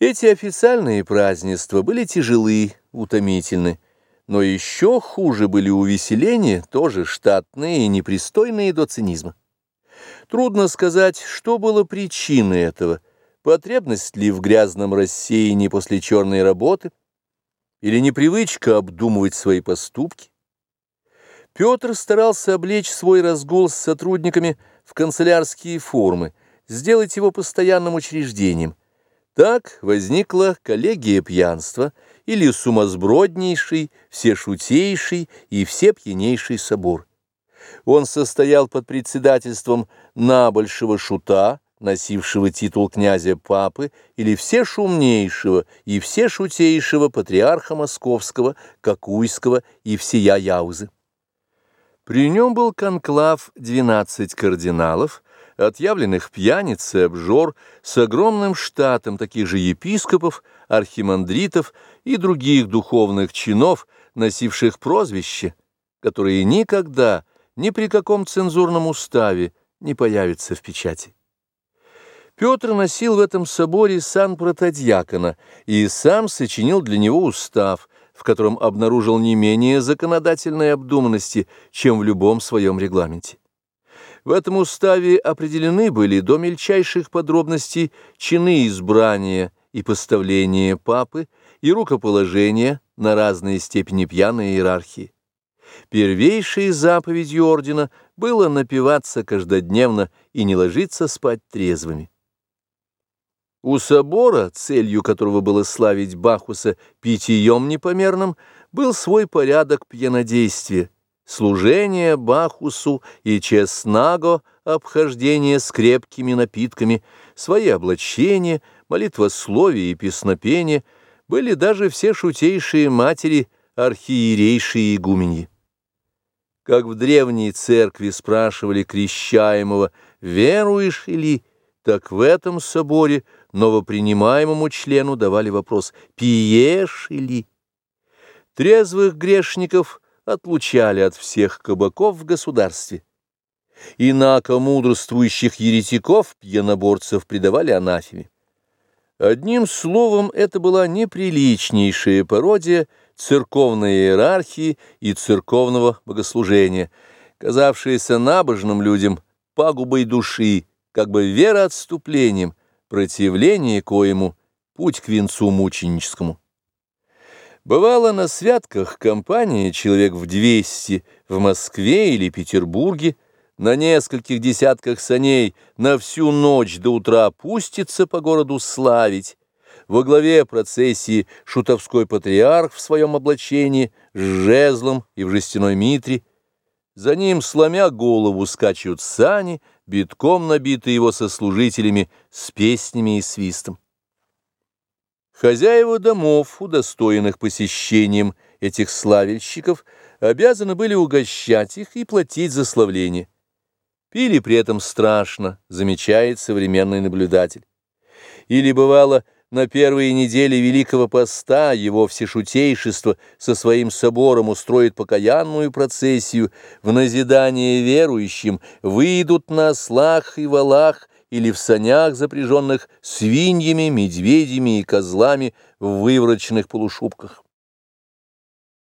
Эти официальные празднества были тяжелы, утомительны, но еще хуже были увеселения, тоже штатные и непристойные до цинизма. Трудно сказать, что было причиной этого, потребность ли в грязном рассеянии после черной работы, или непривычка обдумывать свои поступки. Петр старался облечь свой разгул с сотрудниками в канцелярские формы, сделать его постоянным учреждением. Так возникла коллегия пьянства или сумасброднейший, всешутейший и всепьянейший собор. Он состоял под председательством набольшего шута, носившего титул князя Папы, или всешумнейшего и всешутейшего патриарха Московского, Кокуйского и всея Яузы. При нем был конклав двенадцать кардиналов, отъявленных пьяниц и обжор, с огромным штатом таких же епископов, архимандритов и других духовных чинов, носивших прозвище, которые никогда, ни при каком цензурном уставе не появятся в печати. Петр носил в этом соборе сан протодьякона и сам сочинил для него устав, в котором обнаружил не менее законодательной обдуманности, чем в любом своем регламенте. В этом уставе определены были до мельчайших подробностей чины избрания и поставления папы и рукоположения на разные степени пьяной иерархии. Первейшей заповедью ордена было напиваться каждодневно и не ложиться спать трезвыми. У собора, целью которого было славить Бахуса питьем непомерным, был свой порядок пьянодействия, служение Бахусу и честнаго обхождение с крепкими напитками, свои облачения, молитвословие и песнопение, были даже все шутейшие матери, архиерейшие игуменьи. Как в древней церкви спрашивали крещаемого «Веруешь ли?», так в этом соборе новопринимаемому члену давали вопрос «Пьешь ли?». Трезвых грешников – отлучали от всех кабаков в государстве. Инако мудрствующих еретиков, пьяноборцев, предавали анафеме. Одним словом, это была неприличнейшая пародия церковной иерархии и церковного богослужения, казавшаяся набожным людям пагубой души, как бы вероотступлением, противление коему путь к венцу мученическому. Бывало на святках компания, человек в двести, в Москве или Петербурге, на нескольких десятках саней на всю ночь до утра пустится по городу славить. Во главе процессии шутовской патриарх в своем облачении, с жезлом и в жестяной митре. За ним, сломя голову, скачут сани, битком набитые его сослужителями, с песнями и свистом. Хозяева домов, удостоенных посещением этих славельщиков, обязаны были угощать их и платить за славление. Пили при этом страшно, замечает современный наблюдатель. Или бывало, на первые недели Великого Поста его всешутейшество со своим собором устроит покаянную процессию, в назидание верующим выйдут на ослах и валах, или в санях, запряженных свиньями, медведями и козлами в вывороченных полушубках.